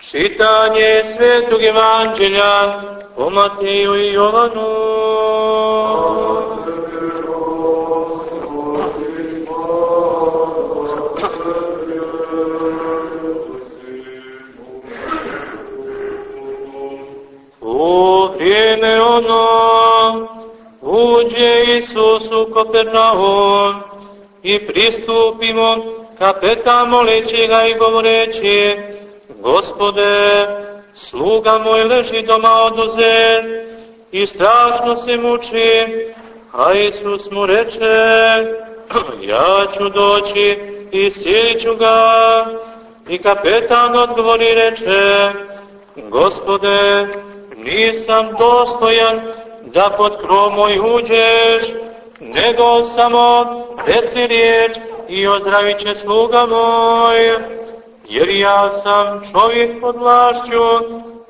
Čitanje Svetog Evanđelja po Mateju i Jovanu. Vrijeme ono uđe Isus u Kopernaum i pristupimo kapeta moleći ga i govoreći Gospode, sluga moj leži doma oduzet i strašno se muči, a Isus mu reče, ja ću doći i sjelit ću ga. I kapetan odgovori reče, Gospode, nisam dostojan da pod krov moj uđeš, nego samo reci riječ i ozdravit će sluga moj jer ja sam čovjek pod vlašću,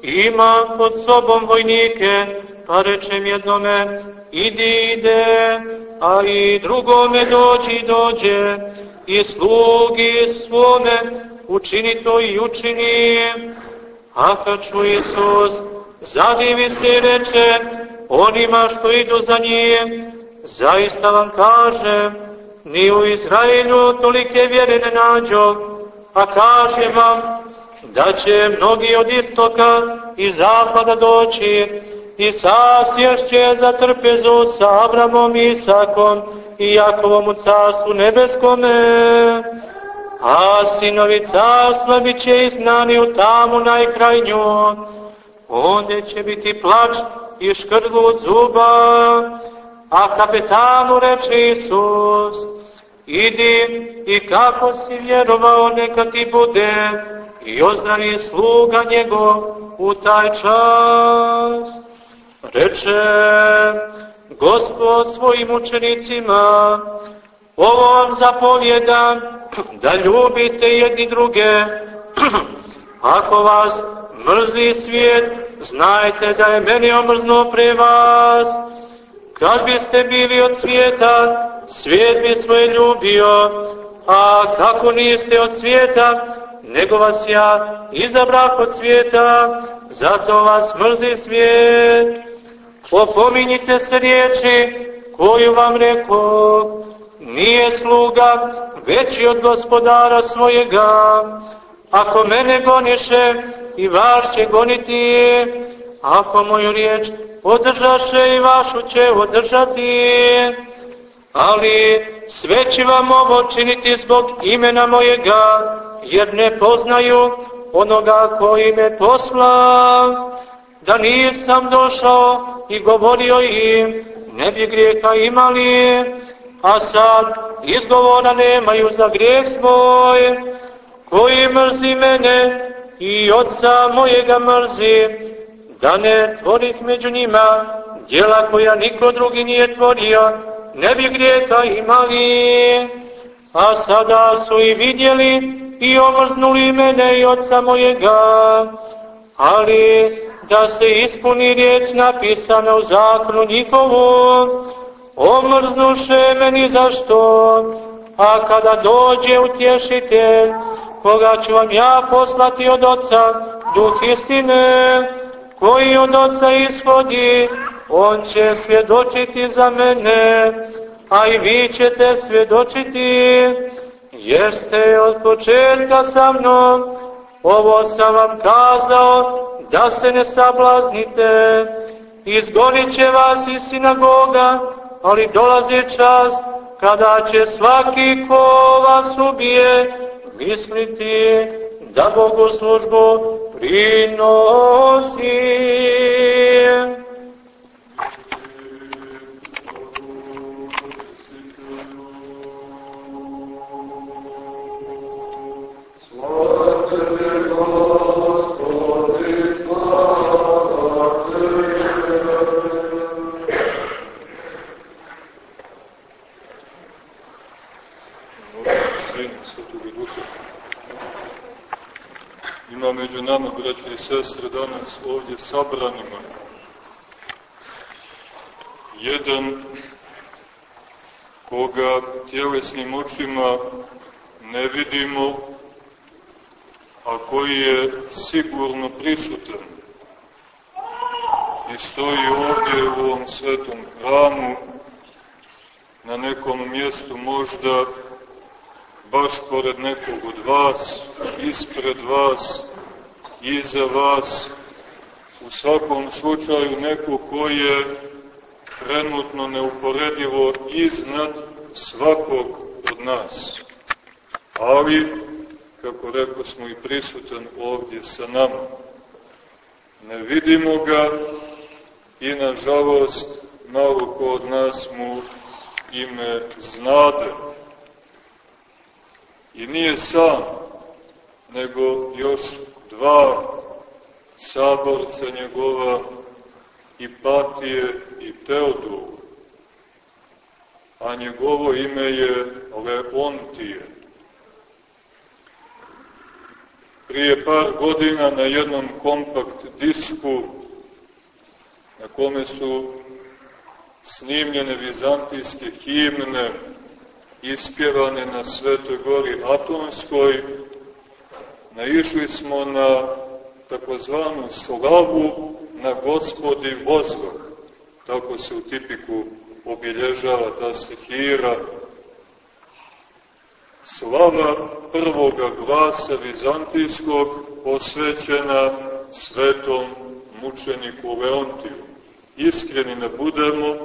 imam pod sobom vojnike, pa rečem jednome, idi ide, a i drugome dođi dođe, i slugi svome učini to i učini. A kad ču Isus, zadivi se i reče, onima što idu za njim, zaista vam kažem, ni u Izraelju tolike vjere ne nađo, a kažem vam da će mnogi od istoka i zapada doći i sasješće za trpezu sa Abramom, Isakom i Jakovom u carstvu nebeskome, a sinovi carstva bit će iznani u tamu najkrajnju, onde će biti plač i škrgut zuba, a kapetanu reče Isus, idi i kako si vjerovao neka ti bude i ozdravi sluga njegov u taj čas. Reče Gospod svojim učenicima, ovo vam zapovjedam da ljubite jedni druge. Ako vas mrzi svijet, znajte da je meni omrzno pre vas. Kad biste bili od svijeta, svijet bi svoje ljubio, a kako niste od svijeta, nego vas ja izabrah od svijeta, zato vas mrzi svijet. Opominjite se riječi koju vam rekao, nije sluga veći od gospodara svojega. Ako mene goniše, i vaš će goniti, ako moju riječ održaše i vašu će održati ali sve će vam ovo činiti zbog imena mojega, jer ne poznaju onoga koji me posla, da nisam došao i govorio im, ne bi grijeha imali, a sad izgovora nemaju za grijeh svoj, koji mrzi mene i oca mojega mrzi, da ne tvorih među njima djela koja niko drugi nije tvorio, ne bi grijeha imali, a sada su i vidjeli i omrznuli mene i oca mojega, ali da se ispuni riječ napisana u zakonu njihovu, omrznuše meni zašto, a kada dođe utješitelj, koga ću vam ja poslati od oca, duh istine, koji od oca ishodi, on će svjedočiti za mene, a i vi ćete svjedočiti, jer ste od početka sa mnom, ovo sam vam kazao, da se ne sablaznite, izgonit će vas iz sinagoga, ali dolazi čas kada će svaki ko vas ubije misliti da Bogu službu prinosi. Sestre, danas ovdje sabranima. Jedan koga tjelesnim očima ne vidimo, a koji je sigurno prisutan i stoji ovdje u ovom svetom hramu na nekom mjestu možda baš pored nekog od vas, ispred vas, iza vas, u svakom slučaju neko koji je trenutno neuporedivo iznad svakog od nas. Ali, kako rekao smo i prisutan ovdje sa nama, ne vidimo ga i nažalost malo ko od nas mu ime znade. I nije sam, nego još dva saborca njegova Ipatije i Teodor. A njegovo ime je Leontije. Prije par godina na jednom kompakt disku na kome su snimljene vizantijske himne ispjevane na Svetoj gori Atonskoj, naišli smo na takozvanu slavu na gospodi vozvah. Tako se u tipiku obilježava ta stihira. Slava prvoga glasa vizantijskog posvećena svetom mučeniku Leontiju. Iskreni ne budemo,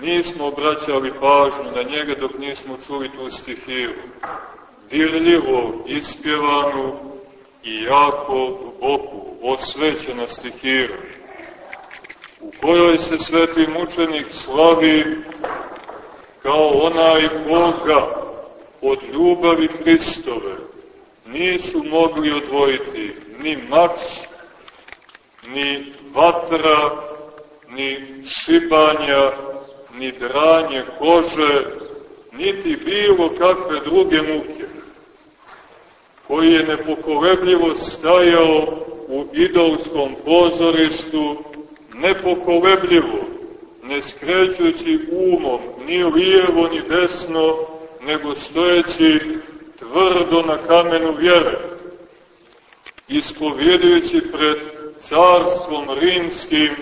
nismo obraćali pažnju na njega dok nismo čuli tu stihiru. Dirljivo ispjevanu i jako duboku, osvećena stihira, u kojoj se sveti mučenik slavi kao onaj Boga od ljubavi Hristove. Nisu mogli odvojiti ni mač, ni vatra, ni šibanja, ni dranje kože, niti bilo kakve druge muke, koji je nepokolebljivo stajao u idolskom pozorištu, nepokolebljivo, ne skrećući umom ni lijevo ni desno, nego stojeći tvrdo na kamenu vjere, ispovjedujući pred carstvom rimskim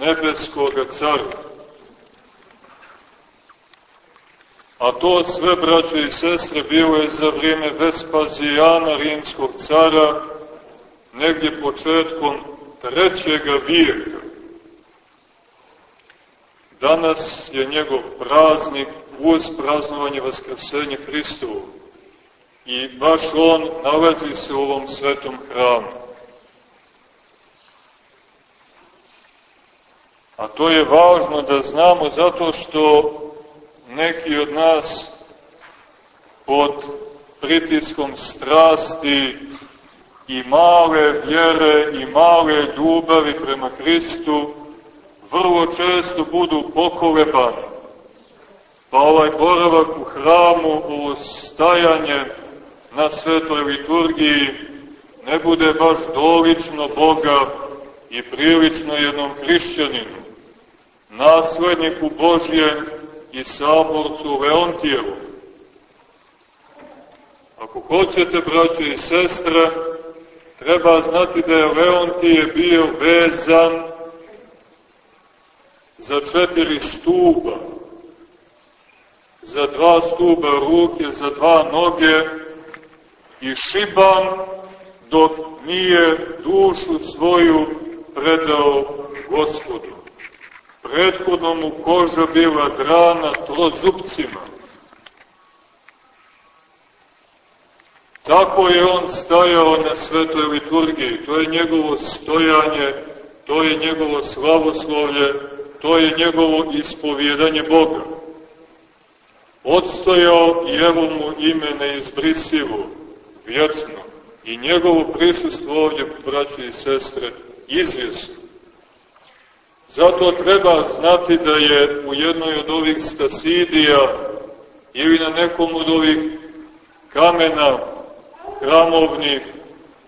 nebeskoga cara. A to sve, braće i sestre, bilo je za vrijeme Vespazijana, rimskog cara, negdje početkom trećega vijeka. Danas je njegov praznik uz praznovanje Vaskrsenja Hristovu. I baš on nalazi se u ovom svetom hramu. A to je važno da znamo zato što neki od nas pod pritiskom strasti i male vjere i male ljubavi prema Hristu vrlo često budu pokolebani. Pa ovaj boravak u hramu, ovo stajanje na svetoj liturgiji ne bude baš dolično Boga i prilično jednom hrišćaninu, nasledniku Božje i saborcu Leontijevu. Ako hoćete, braće i sestre, treba znati da je Leontije bio vezan za četiri stuba, za dva stuba ruke, za dva noge i šiban dok nije dušu svoju predao gospodu. Prethodno mu koža bila drana trozupcima. Tako je on stajao na svetoj liturgiji, to je njegovo stojanje, to je njegovo slavoslovlje, to je njegovo ispovjedanje Boga. Odstojao evo mu ime neizbrisivo, vječno, i njegovo prisustvo ovdje, braće i sestre, izvjesno. Zato treba znati da je u jednoj od ovih stasidija ili na nekom od ovih kamena hramovnih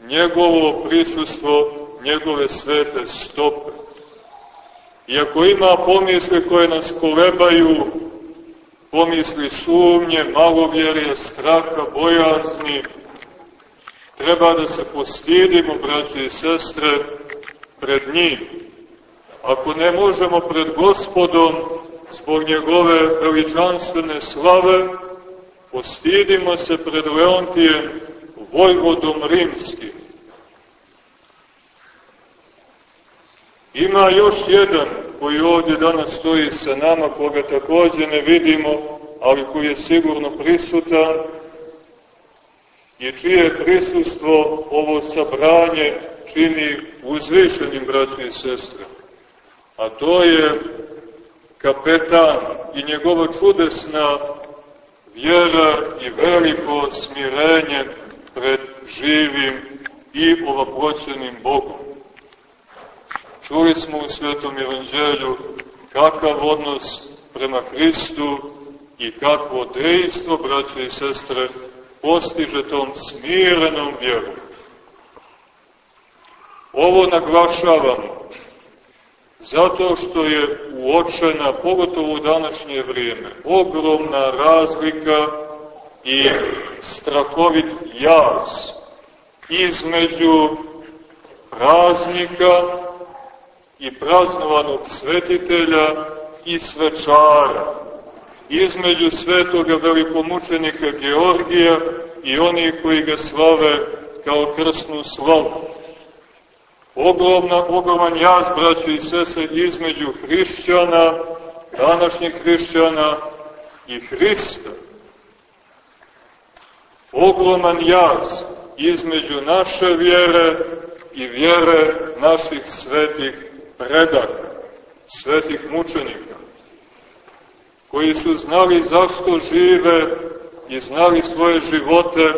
njegovo prisustvo, njegove svete stope. Iako ima pomisle koje nas kolebaju, pomisli sumnje, malovjerje, straha, bojazni, treba da se postidimo, braće i sestre, pred njim. Ako ne možemo pred gospodom, zbog njegove veličanstvene slave, postidimo se pred Leontijem, vojvodom rimskim. Ima još jedan koji ovdje danas stoji sa nama, koga takođe ne vidimo, ali koji je sigurno prisutan i čije prisustvo ovo sabranje čini uzvišenim braćom i sestre. A to je kapetan i njegova čudesna vjera i veliko smirenje pred živim i ovaproćenim Bogom. Čuli smo u Svetom Evanđelju kakav odnos prema Hristu i kakvo dejstvo, braće i sestre, postiže tom smirenom vjerom. Ovo naglašavamo zato što je uočena, pogotovo u današnje vrijeme, ogromna razlika i strahovit jaz između praznika i praznovanog svetitelja i svečara, između svetoga velikomučenika Georgija i onih koji ga slave kao krsnu slavu. Ogromna, ogroman jaz, braćo i sese, između hrišćana, današnjih hrišćana i Hrista. Ogroman jaz između naše vjere i vjere naših svetih predaka, svetih mučenika, koji su znali zašto žive i znali svoje živote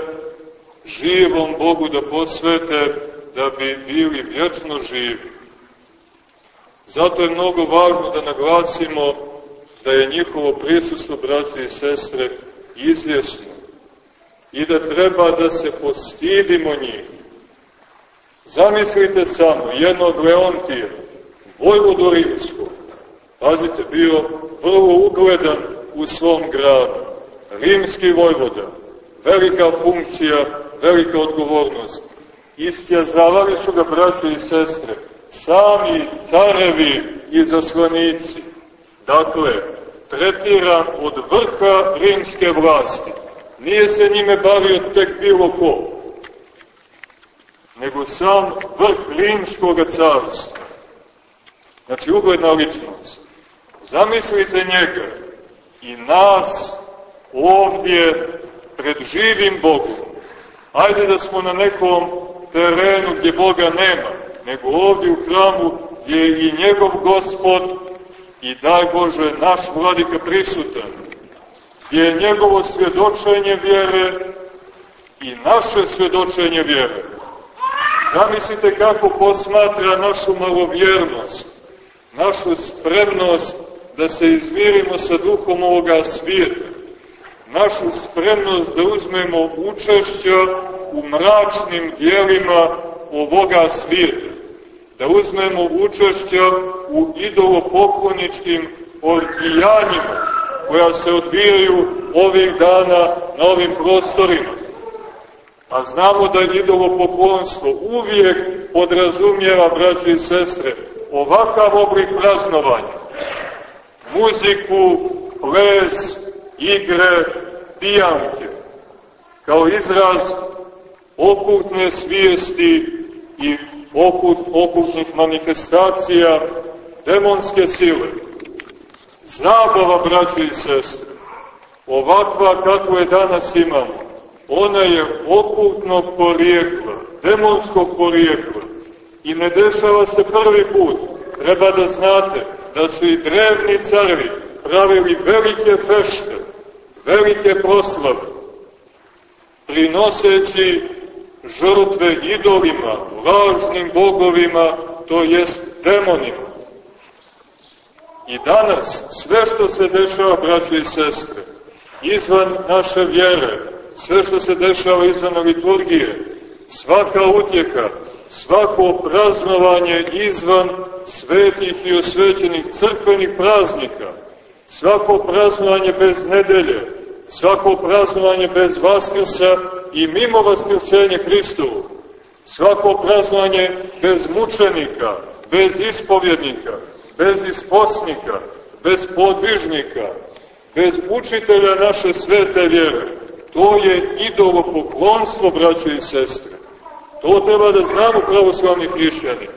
živom Bogu da posvete da bi bili vječno živi. Zato je mnogo važno da naglasimo da je njihovo prisustvo, braće i sestre, izvjesno i da treba da se postidimo njih. Zamislite samo jednog Leontija, vojvodu Rimskog, pazite, bio vrlo ugledan u svom gradu, rimski vojvoda, velika funkcija, velika odgovornost. Istjazavali su ga braćo i sestre, sami carevi i zaslanici. Dakle, tretiran od vrha rimske vlasti. Nije se njime bavio tek bilo ko, nego sam vrh rimskog carstva. Znači, ugledna ličnost. Zamislite njega i nas ovdje pred živim Bogom. Ajde da smo na nekom terenu gdje Boga nema, nego ovdje u hramu gdje je i njegov gospod i daj Bože naš vladika prisutan, gdje je njegovo svjedočenje vjere i naše svjedočenje vjere. Zamislite kako posmatra našu malovjernost, našu spremnost da se izmirimo sa duhom ovoga svijeta, našu spremnost da uzmemo učešća u mračnim dijelima ovoga svijeta, da uzmemo učešća u idolopokloničkim orgijanjima koja se odvijaju ovih dana na ovim prostorima. A znamo da idolopoklonstvo uvijek podrazumijeva, braći i sestre, ovakav oblik praznovanja. Muziku, ples, igre, pijanke, kao izraz okultne svijesti i okult, okultnih manifestacija demonske sile. Zabava, braći i sestre, ovakva kako je danas imamo, ona je okultnog porijekla, demonskog porijekla i ne dešava se prvi put. Treba da znate da su i drevni carevi pravili velike fešte, velike proslave, prinoseći žrtve idolima, lažnim bogovima, to jest demonima. I danas sve što se dešava, braćo i sestre, izvan naše vjere, sve što se dešava izvan liturgije, svaka utjeka, svako praznovanje izvan svetih i osvećenih crkvenih praznika, svako praznovanje bez nedelje, svako praznovanje bez Vaskrsa i mimo Vaskrsenja Hristovu, svako praznovanje bez mučenika, bez ispovjednika, bez isposnika, bez podvižnika, bez učitelja naše svete vjere, to je idolopoklonstvo, braćo i sestre. To treba da znamo pravoslavni hrišćani.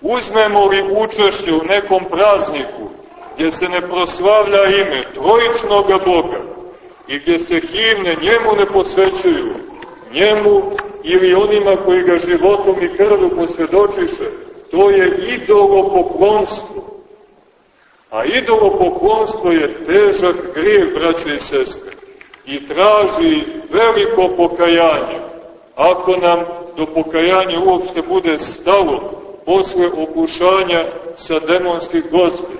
Uzmemo li učešće u nekom prazniku, gdje se ne proslavlja ime trojičnog Boga i gdje se himne njemu ne posvećuju, njemu ili onima koji ga životom i krvu posvjedočiše, to je idolopoklonstvo. A idolopoklonstvo je težak grijeh, braće i sestre, i traži veliko pokajanje. Ako nam do pokajanja uopšte bude stalo posle okušanja sa demonskih gozbi.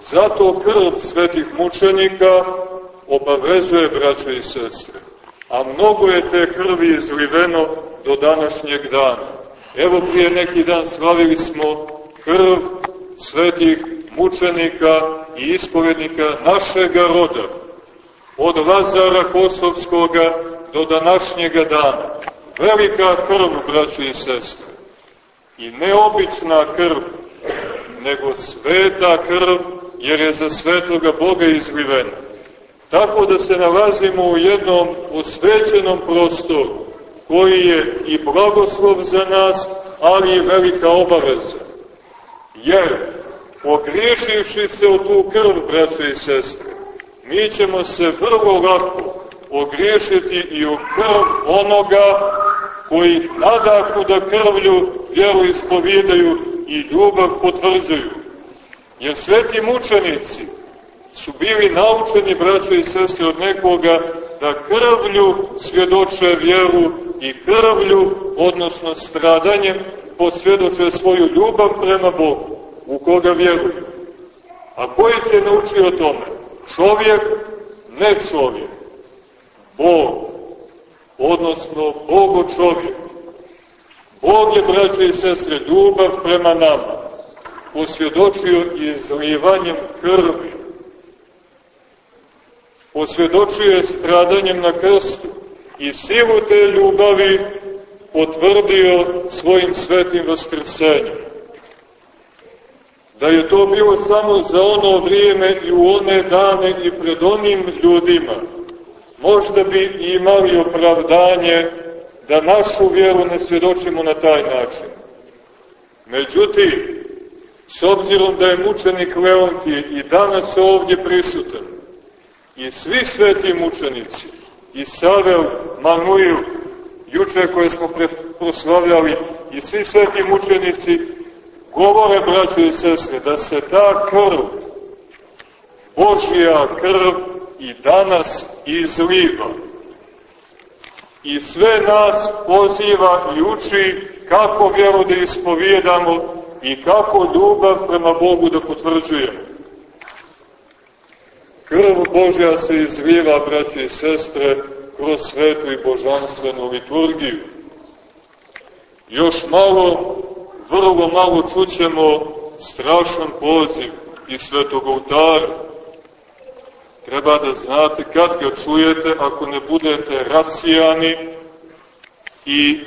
Zato krv svetih mučenika obavezuje braćo i sestre. A mnogo je te krvi izliveno do današnjeg dana. Evo prije neki dan slavili smo krv svetih mučenika i ispovednika našega roda, od Lazara Kosovskoga do današnjega dana. Velika krv, braćo i sestre. I neobična krv, nego sveta krv, jer je za svetoga Boga izlivena. Tako da se nalazimo u jednom osvećenom prostoru, koji je i blagoslov za nas, ali i velika obaveza. Jer, pogriješivši se u tu krv, braćo i sestre, mi ćemo se vrlo lako ogriješiti i u krv onoga koji nadaku da krvlju vjeru ispovijedaju i ljubav potvrđuju. Jer sveti mučenici su bili naučeni, braćo i sestre, od nekoga da krvlju svjedoče vjeru i krvlju, odnosno stradanjem, posvjedoče svoju ljubav prema Bogu, u koga vjeruju. A ko ih naučio tome? Čovjek, ne čovjek. Bog, odnosno Bogo čovjek. Bog je, braćo i sestre, ljubav prema nama, posvjedočio izlivanjem krvi, posvjedočio je stradanjem na krstu i silu te ljubavi potvrdio svojim svetim vaskrsenjem. Da je to bilo samo za ono vrijeme i u one dane i pred onim ljudima, možda bi imali opravdanje da našu vjeru ne svjedočimo na taj način. Međutim, s obzirom da je mučenik Leontije i danas ovdje prisutan, i svi sveti mučenici, i Savel, Manuil, juče koje smo proslavljali, i svi sveti mučenici, govore, braćo i sestre, da se ta krv, Božija krv, i danas izliva. I sve nas poziva i uči kako vjeru da ispovijedamo i kako ljubav prema Bogu da potvrđujemo. Krv Božja se izliva, braći i sestre, kroz svetu i božanstvenu liturgiju. Još malo, vrlo malo čućemo strašan poziv iz svetog oltara Treba da znate kad ga čujete, ako ne budete rasijani i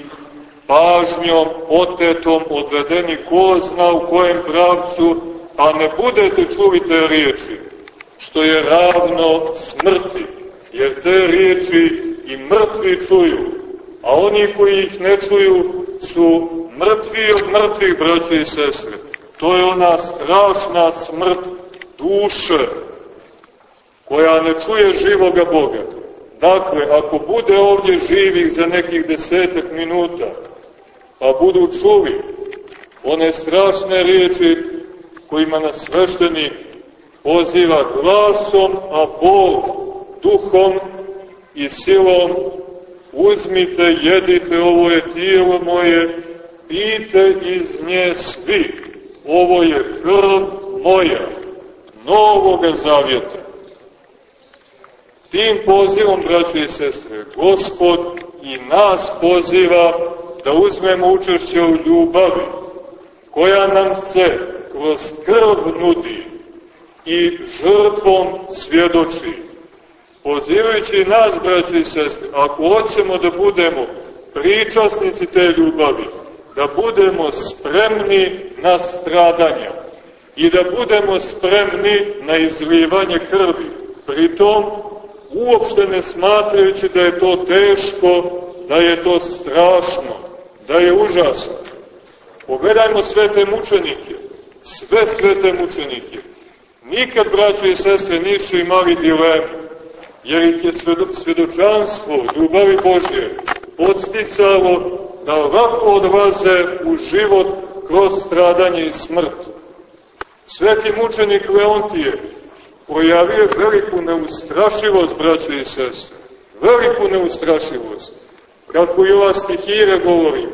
pažnjom, otetom, odvedeni ko zna u kojem pravcu, a ne budete čuli te riječi, što je ravno smrti, jer te riječi i mrtvi čuju, a oni koji ih ne čuju su mrtvi od mrtvih, braće i sestre. To je ona strašna smrt duše, koja ne čuje živoga Boga. Dakle, ako bude ovdje živih za nekih desetak minuta, pa budu čuli one strašne riječi kojima nas svešteni poziva glasom, a Bog duhom i silom, uzmite, jedite, ovo je tijelo moje, pite iz nje svi, ovo je krv moja, novoga zavjeta. Tim pozivom, braćo i sestre, Gospod i nas poziva da uzmemo učešće u ljubavi, koja nam se kroz krv nudi i žrtvom svjedoči. pozivajući nas, braći i sestre, ako hoćemo da budemo pričasnici te ljubavi, da budemo spremni na stradanja i da budemo spremni na izlivanje krvi. Pritom, uopšte ne smatrajući da je to teško, da je to strašno, da je užasno. Pogledajmo sve te mučenike, sve svete mučenike. Nikad, braćo i sestre, nisu imali dilemu, jer ih je svedočanstvo ljubavi Božje podsticalo da ovako odlaze u život kroz stradanje i smrt. Sveti mučenik Leontije projavio veliku neustrašivost, braćo i sestre, veliku neustrašivost. Kako i ova stihira govori,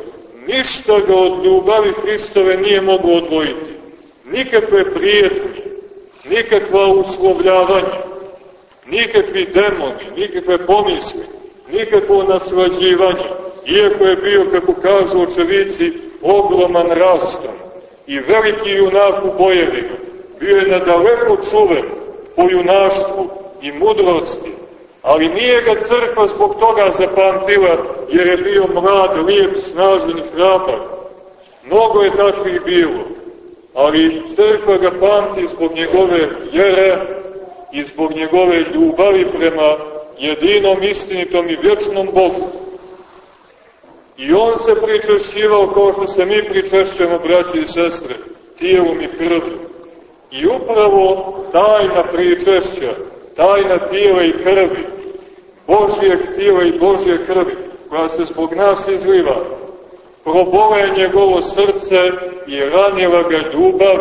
ništa ga od ljubavi Hristove nije mogu odvojiti. Nikakve prijetnje, nikakva uslovljavanja, nikakvi demoni, nikakve pomisli, nikakvo naslađivanje, iako je bio, kako kažu očevici, ogroman rastom i veliki junak u bojevima, bio je nadaleko čuven po junaštvu i mudrosti, ali nije ga crkva zbog toga zapamtila, jer je bio mlad, lijep, snažan i hrabar. Mnogo je takvih bilo, ali crkva ga pamti zbog njegove vjere i zbog njegove ljubavi prema jedinom istinitom i vječnom Bogu. I on se pričešćivao kao što se mi pričešćemo, braći i sestre, tijelom i krvom. I upravo tajna pričešća, tajna tijela i krvi, Božijeg tijela i Božije krvi, koja se zbog nas izliva, probole njegovo srce i ranila ga ljubav.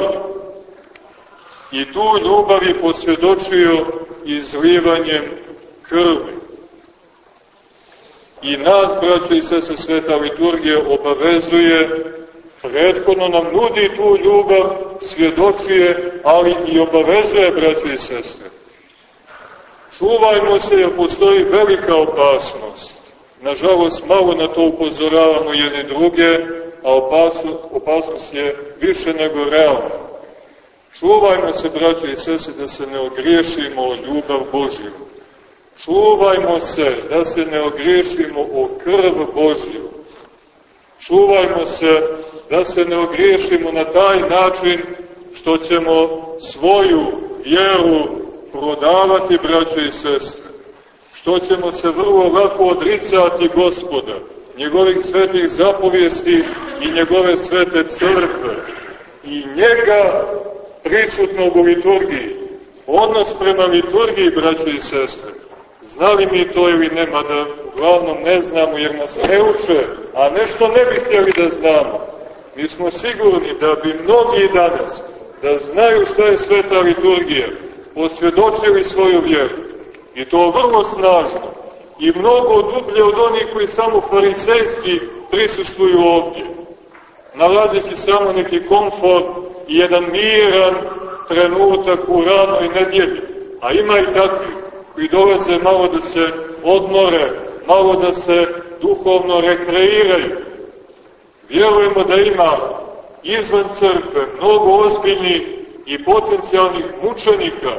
I tu ljubav je posvjedočio izlivanjem krvi. I nas, braćo i sese, sveta liturgija obavezuje, prethodno nam nudi tu ljubav, svjedočuje, ali i obavezuje, braćo i sestre. Čuvajmo se jer postoji velika opasnost. Nažalost, malo na to upozoravamo jedne druge, a opasnost, opasnost je više nego realna. Čuvajmo se, braćo i sese, da se ne ogriješimo o ljubav Božju. Čuvajmo se da se ne ogriješimo o krv Božju. Čuvajmo se da se ne ogriješimo na taj način što ćemo svoju vjeru prodavati, braćo i sestre. Što ćemo se vrlo lako odricati gospoda, njegovih svetih zapovijesti i njegove svete crkve i njega prisutnog u liturgiji. Odnos prema liturgiji, braćo i sestre, Znali mi to ili nema, da uglavnom ne znamo jer nas ne uče, a nešto ne bi htjeli da znamo. Mi smo sigurni da bi mnogi danas, da znaju što je sveta liturgija, posvjedočili svoju vjeru. I to vrlo snažno. I mnogo dublje od onih koji samo farisejski prisustuju ovdje. Nalazeći samo neki komfort i jedan miran trenutak u ranoj nedjelji. A ima i takvih koji dolaze malo da se odmore, malo da se duhovno rekreiraju. Vjerujemo da ima izvan crkve mnogo ozbiljnih i potencijalnih mučenika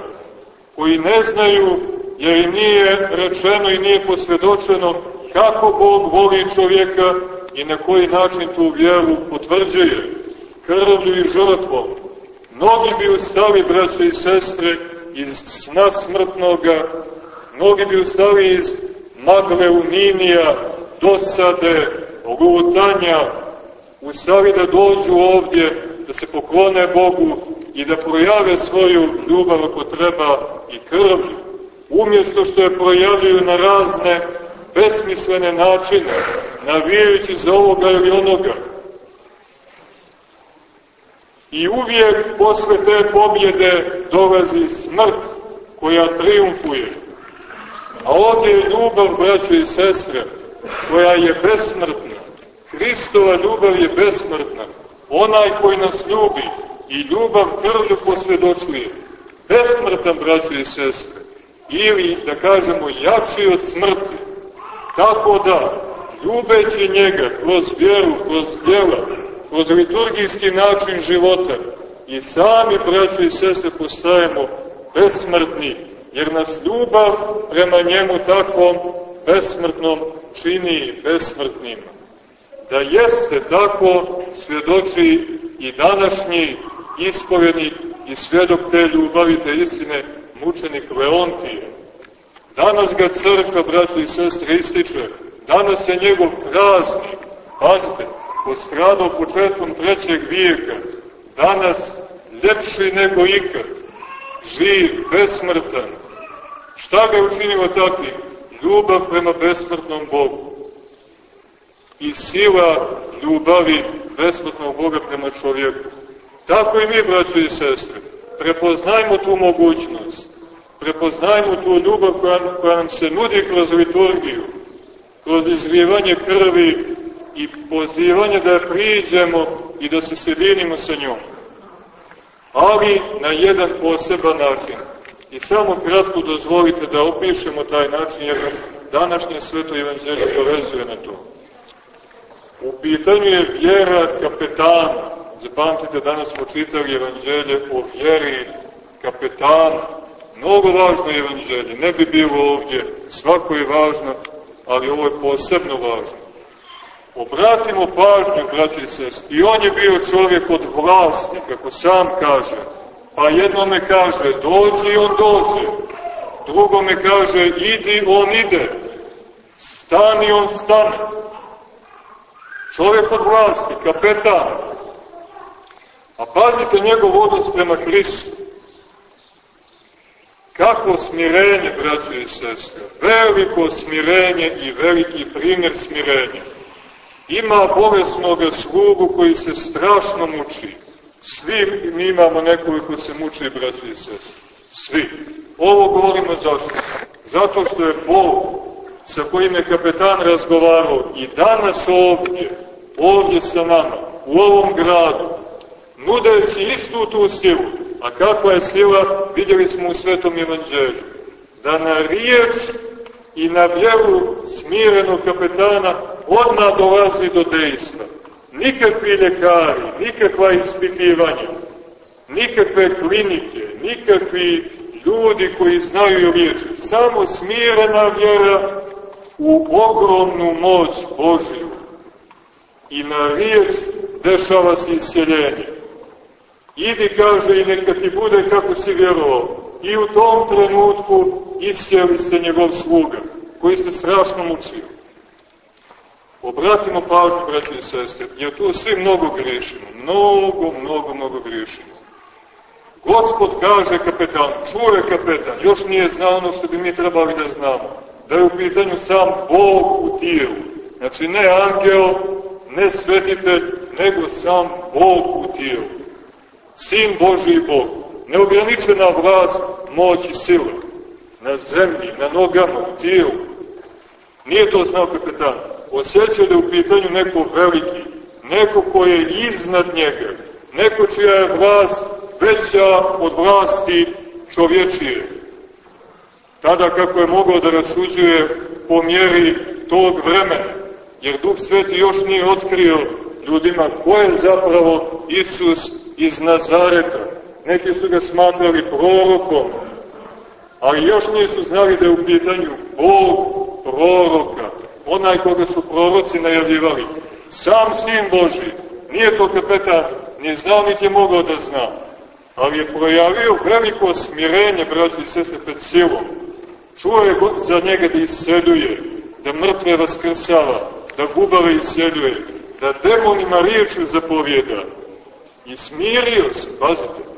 koji ne znaju, jer im nije rečeno i nije posvjedočeno kako Bog voli čovjeka i na koji način tu vjeru potvrđuje, krvlju i žrtvom. Mnogi bi ustali, braće i sestre, iz sna smrtnoga, mnogi bi ustali iz magle uninija, dosade, lutanja, ustali da dođu ovdje, da se poklone Bogu i da projave svoju ljubav ako treba i krvlju, umjesto što je projavljuju na razne besmislene načine, navijajući za ovoga ili onoga. I uvijek posle te pobjede dolazi smrt koja triumfuje. A ovdje je ljubav, braćo i sestre, koja je besmrtna. Hristova ljubav je besmrtna. Onaj koji nas ljubi i ljubav krvlju posvjedočuje. Besmrtan, braćo i sestre. Ili, da kažemo, jači od smrti. Tako da, ljubeći njega kroz vjeru, kroz djela, kroz liturgijski način života i sami, braćo i sestre, postajemo besmrtni jer nas ljubav prema njemu takvom besmrtnom čini besmrtnima. Da jeste tako svjedoči i današnji ispovjednik i svjedok te ljubavi, te istine, mučenik Leontije. Danas ga crkva, braći i sestre, ističe. Danas je njegov praznik. Pazite, postradao početkom trećeg vijeka. Danas ljepši nego ikad. Živ, besmrtan. Šta ga je učinilo takvim? Ljubav prema besmrtnom Bogu. I sila ljubavi besmrtnog Boga prema čovjeku. Tako i mi, braći i sestre, prepoznajmo tu mogućnost, prepoznajmo tu ljubav koja, koja nam se nudi kroz liturgiju, kroz izlijevanje krvi i pozivanje da je priđemo i da se sjedinimo sa njom. Ali na jedan poseban način. I samo kratko dozvolite da opišemo taj način, jer nas današnje sveto evanđelje povezuje na to. U pitanju je vjera kapetana, Zapamtite, danas smo čitali evanđelje o vjeri kapetana. Mnogo važno evanđelje, ne bi bilo ovdje, svako je važno, ali ovo je posebno važno. Obratimo pažnju, braći i sest, i on je bio čovjek od vlasti, kako sam kaže, pa jednome kaže, dođi, on dođe, drugome kaže, idi, on ide, stani, on stane. Čovjek od vlasti, kapetan, A pazite njegov odnos prema Hristu. Kako smirenje, braćo i sestre, veliko smirenje i veliki primjer smirenja. Ima bolesnog slugu koji se strašno muči. Svi mi imamo nekoliko se muči, braćo i sestre. Svi. Ovo govorimo zašto? Zato što je Bog sa kojim je kapetan razgovarao i danas ovdje, ovdje sa nama, u ovom gradu, nudajući istu tu silu. A kakva je sila, vidjeli smo u Svetom Evanđelju. Da na riječ i na vjeru smirenog kapetana odmah dolazi do dejstva. Nikakvi ljekari, nikakva ispitivanja, nikakve klinike, nikakvi ljudi koji znaju riječ. Samo smirena vjera u ogromnu moć Božiju. I na riječ dešava se isjeljenje. Idi, kaže, i neka ti bude kako si vjerovao. I u tom trenutku isjeli se njegov sluga, koji se strašno mučio. Obratimo pažnju, braći i sestre, jer tu svi mnogo grešimo. Mnogo, mnogo, mnogo grešimo. Gospod kaže kapetan, čuje kapetan, još nije znao ono što bi mi trebali da znamo. Da je u pitanju sam Bog u tijelu. Znači ne angel, ne svetitelj, nego sam Bog u tijelu. Sin Boži i Bog, neograničena vlast, moć i sila, na zemlji, na nogama, u tijelu. Nije to znao kapetan. Osjećao da je u pitanju neko veliki, neko ko je iznad njega, neko čija je vlast veća od vlasti čovječije. Tada kako je mogao da rasuđuje po mjeri tog vremena, jer Duh Sveti još nije otkrio ljudima ko je zapravo Isus iz Nazareta. Neki su ga smatrali prorokom, ali još nisu znali da je u pitanju Bog proroka, onaj koga su proroci najavljivali. Sam Sin Boži, nije to kapetan, nije znao niti je mogao da zna, ali je projavio veliko smirenje, braći i sese, pred silom. Čuo je za njega da isceljuje, da mrtve vaskrsava, da gubave isceljuje, da demonima riječu zapovjeda, I smirio se, pazite,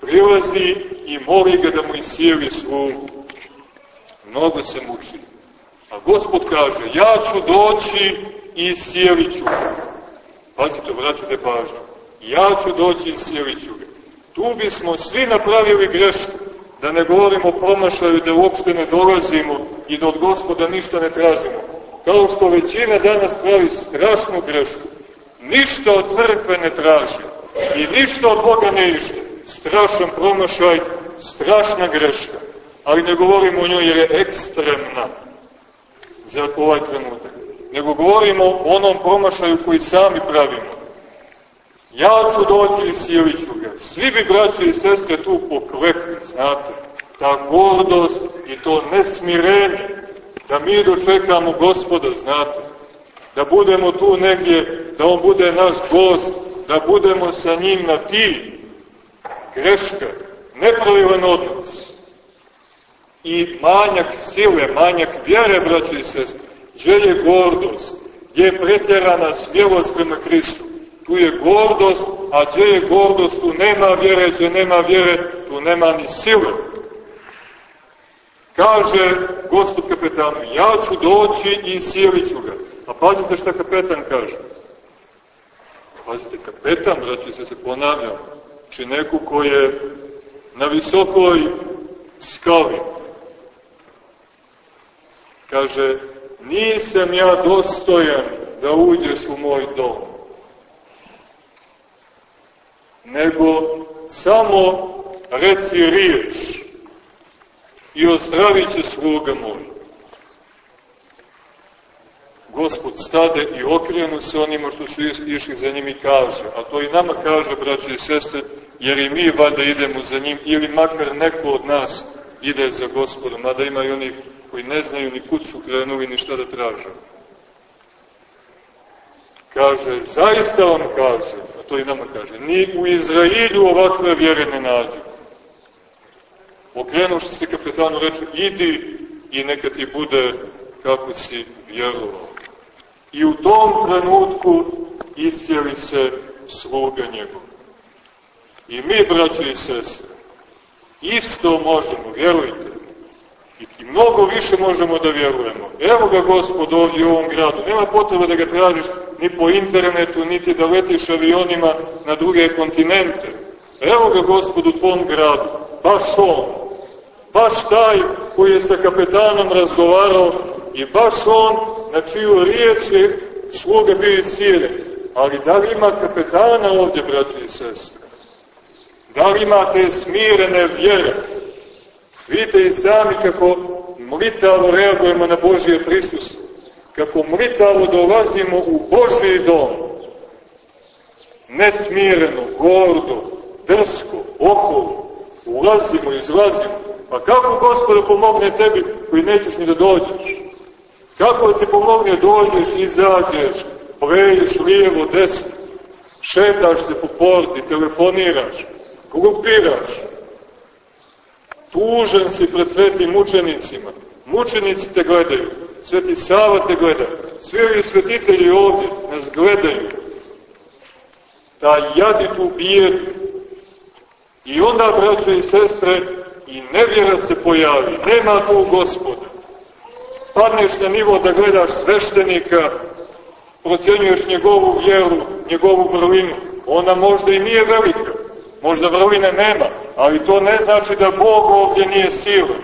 prilazi i moli ga da mu isijeli slugu. Mnogo se muči. A gospod kaže, ja ću doći i isijelit ću ga. Pazite, vratite pažnju. Ja ću doći i isijelit ću ga. Tu bismo svi napravili grešku, da ne govorimo o promašaju, da uopšte ne dolazimo i da od gospoda ništa ne tražimo. Kao što većina danas pravi strašnu grešku. Ništa od crkve ne traži I ništa od Boga ne ište. Strašan promašaj, strašna greška. Ali ne govorimo o njoj jer je ekstremna za ovaj trenutak. Nego govorimo o onom promašaju koji sami pravimo. Ja ću doći i silit ću ga. Svi bi braći i sestre tu poklekli, znate. ta gordost i to nesmirenje, da mi dočekamo gospoda, znate, da budemo tu negdje, da on bude naš gost, da budemo sa njim na ti, greška, nepravilan odnos i manjak sile, manjak vjere, braći i sestri, gdje je gordost, gdje je pretjerana smjelost prema Hristu, tu je gordost, a gdje je gordost, tu nema vjere, gdje nema vjere, tu nema ni sile. Kaže gospod kapetanu, ja ću doći i silit ću ga. A pazite šta kapetan kaže. Pazite, kapetan, braći se se ponavljam, či neku ko je na visokoj skali. Kaže, nisam ja dostojan da uđeš u moj dom, nego samo reci riječ i ozdravit će sluga moj. Gospod stade i okrenu se onima što su išli za njim i kaže, a to i nama kaže, braće i sestre, jer i mi valjda idemo za njim, ili makar neko od nas ide za gospodom, mada ima i onih koji ne znaju ni kud su krenuli, ni šta da traže. Kaže, zaista on kaže, a to i nama kaže, ni u Izrailju ovakve vjere ne nađu. Okrenuši se kapetanu reče, idi i neka ti bude kako si vjerovao. I u tom trenutku iscijeli se sluga njegov. I mi, braći i sestre, isto možemo, vjerujte, i mnogo više možemo da vjerujemo. Evo ga gospod ovdje u ovom gradu. Nema potrebe da ga tražiš ni po internetu, niti da letiš avionima na druge kontinente. Evo ga gospod u tvom gradu. Baš on. Baš taj koji je sa kapetanom razgovarao i baš on na čiju riječ je sluga bio isiren. Ali da li ima kapetana ovdje, braći i sestre? Da li ima te smirene vjere? Vidite i sami kako mlitavo reagujemo na Božije prisustvo, kako mlitavo dolazimo u Božiji dom, nesmireno, gordo, drsko, oholo, ulazimo, izlazimo. Pa kako Gospode pomogne tebi koji nećeš ni da dođeš? Kako ti pomogne dođeš, izađeš, plejiš lijevo, desno, šetaš se po porti, telefoniraš, glupiraš, tužan si pred svetim mučenicima. Mučenici te gledaju, sveti Sava te gleda, svi ovi svetitelji ovdje nas gledaju. Ta jadi tu bijedu. I onda, braće i sestre, i nevjera se pojavi, nema tu gospoda. Padneš na nivo da gledaš sveštenika, procjenjuješ njegovu vjeru, njegovu vrlinu. Ona možda i nije velika, možda vrline nema, ali to ne znači da Bog ovdje nije sila,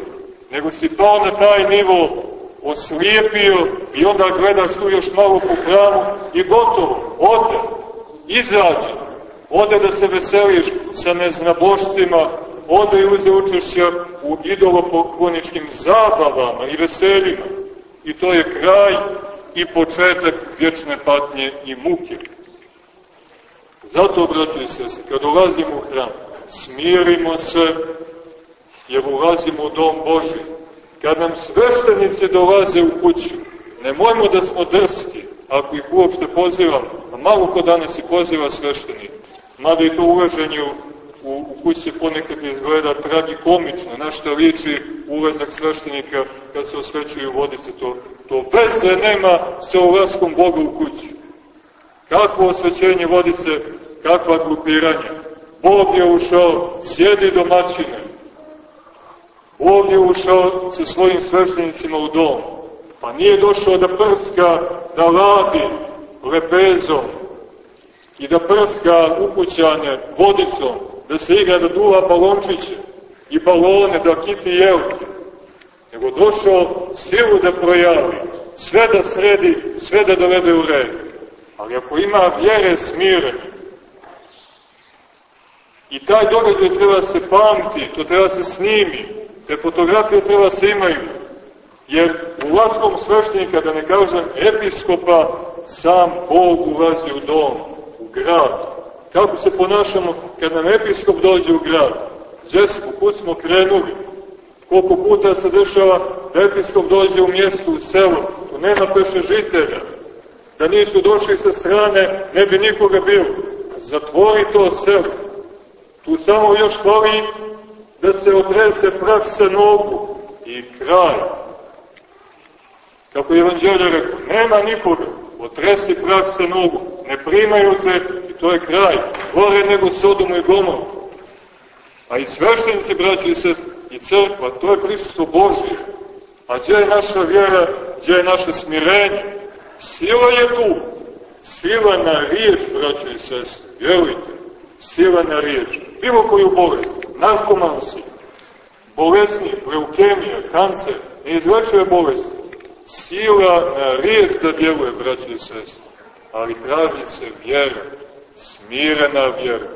nego si to na taj nivo oslijepio i onda gledaš tu još malo po hramu i gotovo, ode, izađe, ode da se veseliš sa neznabošcima, ode i uze učešća u idolopokloničkim zabavama i veseljima. I to je kraj i početak vječne patnje i muke. Zato, braći se, kad ulazimo u hram, smirimo se, jer ulazimo u dom Boži. Kad nam sveštenici dolaze u kuću, nemojmo da smo drski, ako ih uopšte pozivam, a malo ko danas i poziva sveštenik, mada i to uveženje u, u, kući ponekad izgleda tragikomično, na što liči ulazak sveštenika kad se osvećuju vodice, to, to veze nema sa ulaskom Boga u kuću. Kakvo osvećenje vodice, kakva grupiranja. Bog je ušao, sjedi domaćine. Bog je ušao sa svojim sveštenicima u dom. Pa nije došao da prska, da labi lepezom i da prska ukućane vodicom, da se igra da duva balončiće i balone, da kiti jelke. Nego došao silu da projavi, sve da sredi, sve da dovede u red. Ali ako ima vjere smirene, i taj događaj treba se pamti, to treba se snimi, te fotografije treba se imaju, jer u latkom sveštenika, da ne kažem episkopa, sam Bog ulazi u dom, u grad. Kako se ponašamo kad nam episkop dođe u grad? Smo, kud smo krenuli? Koliko puta se dešava da episkop dođe u mjestu, u selu, tu nema žitelja, da nisu došli sa strane, ne bi nikoga bilo. Zatvori to selo. Tu samo još hvali da se otrese prah sa nogu i kraj. Kako je Evanđelja rekao, nema nikoga, otresi prah sa nogu, ne primaju te i to je kraj, gore nego Sodomu i Gomoru. A i sveštenici, braći i sestri, i crkva, to je prisustvo Božije. A gdje je naša vjera, gdje je naše smirenje? Sila je tu. Sila na riječ, braći i sestri, vjerujte. Sila na riječ. Bilo koju bolest, narkomansi, bolesni, leukemija, kancer, neizlečive bolesti. Sila na riječ da djeluje, braći i sestri. Ali traži se vjera, smirena vjera.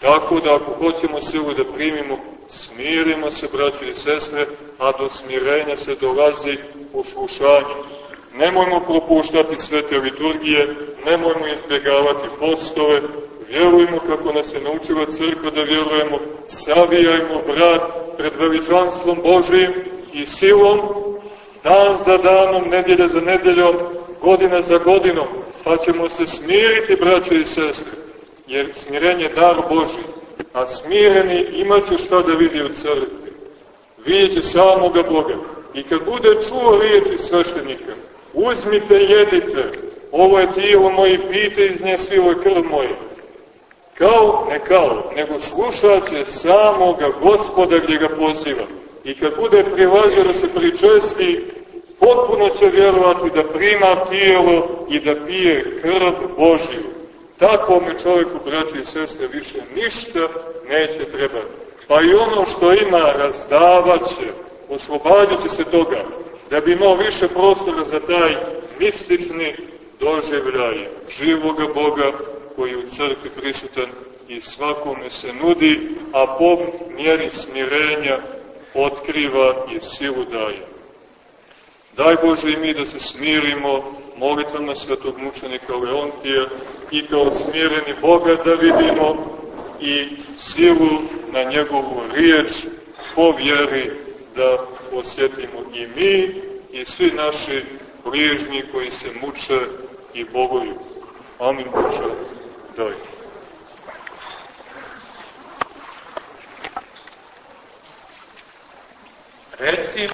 Tako da ako hoćemo silu da primimo, smirimo se, braći i sestre, a do smirenja se dolazi u slušanju. Nemojmo propuštati svete liturgije, nemojmo izbjegavati postove, vjerujemo kako nas je naučila crkva da vjerujemo, savijajmo vrat pred veličanstvom Božijim i silom, dan za danom, nedjelja za nedjeljom, godina za godinom, pa ćemo se smiriti, braće i sestre, jer smirenje je dar Boži, a smireni imaće šta da vidi u crkvi. Vidjet će samoga Boga. I kad bude čuo riječi sveštenika, uzmite, jedite, ovo je tijelo moje, pite iz nje svilo krv moje. Kao, ne kao, nego slušat će samoga gospoda gdje ga poziva. I kad bude prilazio da se pričesti, potpuno će vjerovati da prima tijelo i da pije krv Božiju. Takvome čovjeku, braći i sestre, više ništa neće trebati. Pa i ono što ima razdavaće, oslobađat će se toga, da bi imao više prostora za taj mistični doživljaj živoga Boga koji je u crkvi prisutan i svakome se nudi, a po mjeri smirenja otkriva i silu daje. Daj Bože i mi da se smirimo molitvama svetog mučenika Leontija i kao smireni Boga da vidimo i silu na njegovu riječ po vjeri da osjetimo i mi i svi naši bližnji koji se muče i boguju. Amin Bože, daj. Reci